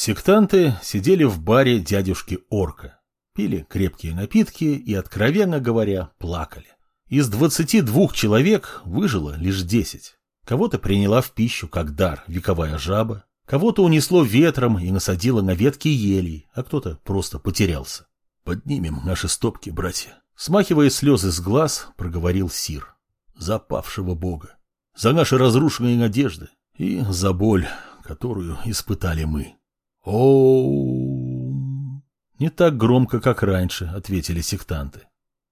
Сектанты сидели в баре дядюшки Орка, пили крепкие напитки и, откровенно говоря, плакали. Из 22 человек выжило лишь 10. Кого-то приняла в пищу как дар вековая жаба, кого-то унесло ветром и насадило на ветки елей, а кто-то просто потерялся. «Поднимем наши стопки, братья», — смахивая слезы с глаз, проговорил Сир. «За павшего бога, за наши разрушенные надежды и за боль, которую испытали мы». О, Не так громко, как раньше, ответили сектанты.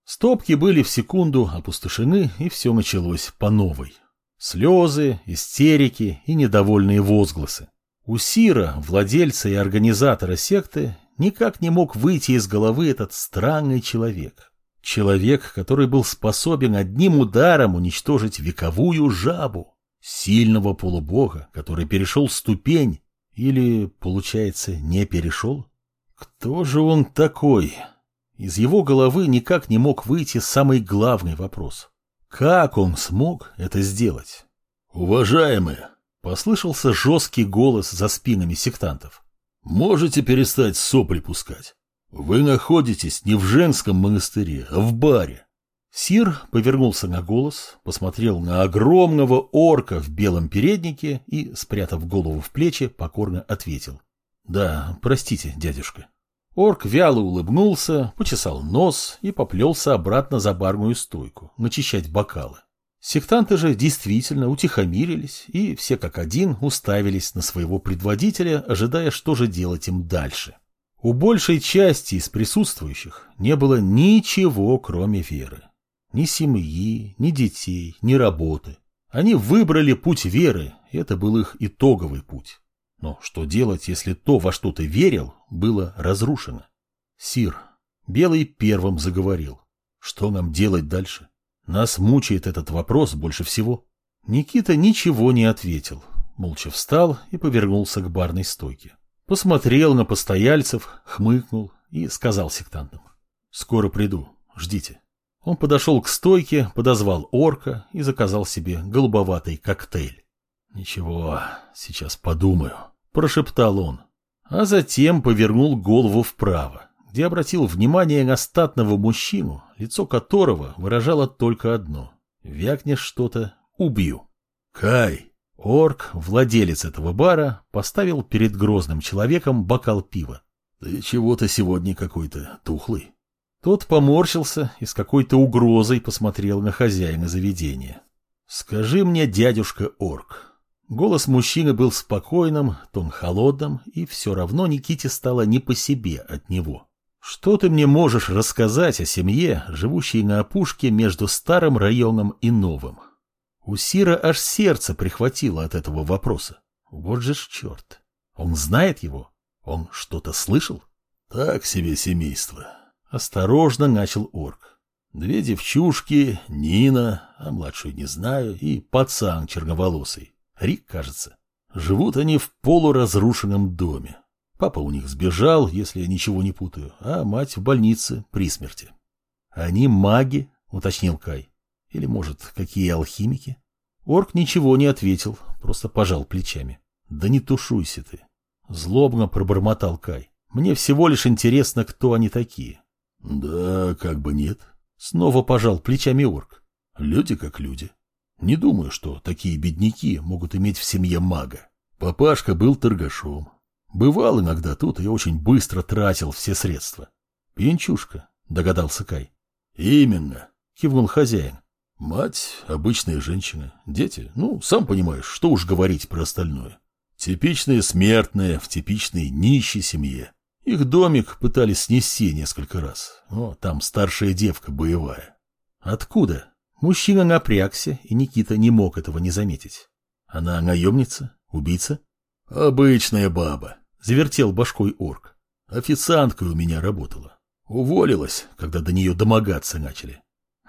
Стопки были в секунду опустошены, и все началось по новой. Слезы, истерики и недовольные возгласы. У Сира, владельца и организатора секты, никак не мог выйти из головы этот странный человек. Человек, который был способен одним ударом уничтожить вековую жабу. Сильного полубога, который перешел ступень или, получается, не перешел? Кто же он такой? Из его головы никак не мог выйти самый главный вопрос. Как он смог это сделать? «Уважаемые!» — послышался жесткий голос за спинами сектантов. «Можете перестать сопли пускать? Вы находитесь не в женском монастыре, а в баре. Сир повернулся на голос, посмотрел на огромного орка в белом переднике и, спрятав голову в плечи, покорно ответил. «Да, простите, дядюшка». Орк вяло улыбнулся, почесал нос и поплелся обратно за барную стойку, начищать бокалы. Сектанты же действительно утихомирились, и все как один уставились на своего предводителя, ожидая, что же делать им дальше. У большей части из присутствующих не было ничего, кроме веры. Ни семьи, ни детей, ни работы. Они выбрали путь веры, это был их итоговый путь. Но что делать, если то, во что ты верил, было разрушено? Сир, Белый первым заговорил. Что нам делать дальше? Нас мучает этот вопрос больше всего. Никита ничего не ответил, молча встал и повернулся к барной стойке. Посмотрел на постояльцев, хмыкнул и сказал сектантам. «Скоро приду, ждите». Он подошел к стойке, подозвал орка и заказал себе голубоватый коктейль. «Ничего, сейчас подумаю», — прошептал он. А затем повернул голову вправо, где обратил внимание на статного мужчину, лицо которого выражало только одно. «Вякнешь что-то — убью». «Кай!» Орк, владелец этого бара, поставил перед грозным человеком бокал пива. «Ты чего-то сегодня какой-то тухлый». Тот поморщился и с какой-то угрозой посмотрел на хозяина заведения. «Скажи мне, дядюшка Орк». Голос мужчины был спокойным, тон холодным, и все равно Никите стало не по себе от него. «Что ты мне можешь рассказать о семье, живущей на опушке между старым районом и новым?» У Сира аж сердце прихватило от этого вопроса. Вот же ж черт. Он знает его? Он что-то слышал? Так себе семейство. Осторожно начал орк. Две девчушки, Нина, а младшую не знаю, и пацан черноволосый. Рик, кажется. Живут они в полуразрушенном доме. Папа у них сбежал, если я ничего не путаю, а мать в больнице при смерти. Они маги, уточнил Кай. Или, может, какие алхимики? Орк ничего не ответил, просто пожал плечами. Да не тушуйся ты. Злобно пробормотал Кай. Мне всего лишь интересно, кто они такие. Да, как бы нет. Снова пожал плечами орк. Люди как люди. Не думаю, что такие бедняки могут иметь в семье мага. Папашка был торгашом. Бывал иногда тут и очень быстро тратил все средства. Пенчушка, догадался Кай. Именно, кивнул хозяин. Мать – обычная женщина, дети, ну, сам понимаешь, что уж говорить про остальное. Типичные смертные в типичной нищей семье. Их домик пытались снести несколько раз. О, там старшая девка боевая. Откуда? Мужчина напрягся, и Никита не мог этого не заметить. Она наемница? Убийца? Обычная баба, завертел башкой орк. Официанткой у меня работала. Уволилась, когда до нее домогаться начали.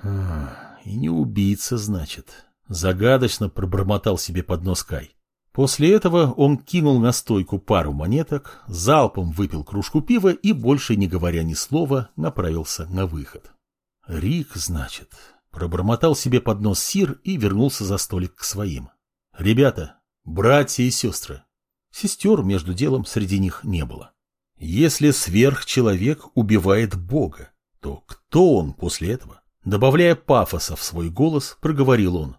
А, и не убийца, значит. Загадочно пробормотал себе под нос Кай. После этого он кинул на стойку пару монеток, залпом выпил кружку пива и, больше не говоря ни слова, направился на выход. «Рик, значит», — пробормотал себе под нос Сир и вернулся за столик к своим. «Ребята, братья и сестры». Сестер между делом среди них не было. Если сверхчеловек убивает Бога, то кто он после этого? Добавляя пафоса в свой голос, проговорил он.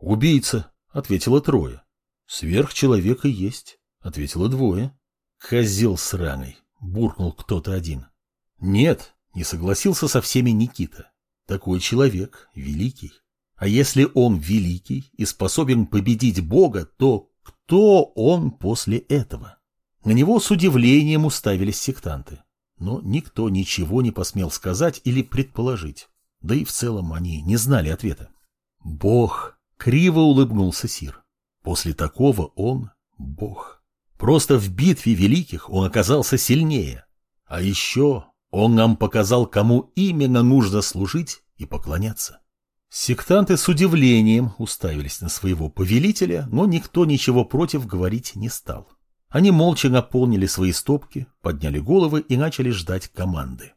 «Убийца», — ответило трое. «Сверхчеловек и есть», — ответило двое. «Козел сраный», — буркнул кто-то один. «Нет», — не согласился со всеми Никита. «Такой человек великий. А если он великий и способен победить Бога, то кто он после этого?» На него с удивлением уставились сектанты. Но никто ничего не посмел сказать или предположить. Да и в целом они не знали ответа. «Бог!» — криво улыбнулся Сир. «После такого он — Бог. Просто в битве великих он оказался сильнее. А еще он нам показал, кому именно нужно служить и поклоняться». Сектанты с удивлением уставились на своего повелителя, но никто ничего против говорить не стал. Они молча наполнили свои стопки, подняли головы и начали ждать команды.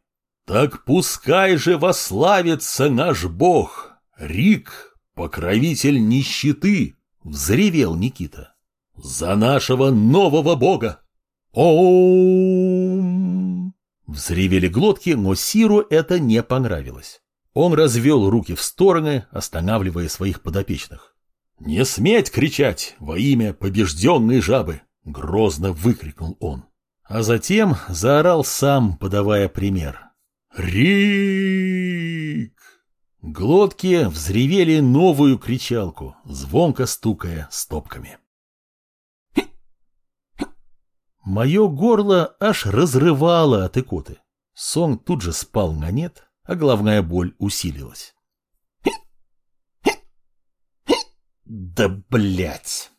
«Так пускай же вославится наш бог! Рик, покровитель нищеты!» — взревел Никита. «За нашего нового бога!» «Ом!» Взревели глотки, но Сиру это не понравилось. Он развел руки в стороны, останавливая своих подопечных. «Не сметь кричать во имя побежденной жабы!» Грозно выкрикнул он. А затем заорал сам, подавая пример. «Рик!» Глотки взревели новую кричалку, звонко стукая стопками. Мое горло аж разрывало от икоты. Сон тут же спал на нет, а головная боль усилилась. «Да блять!»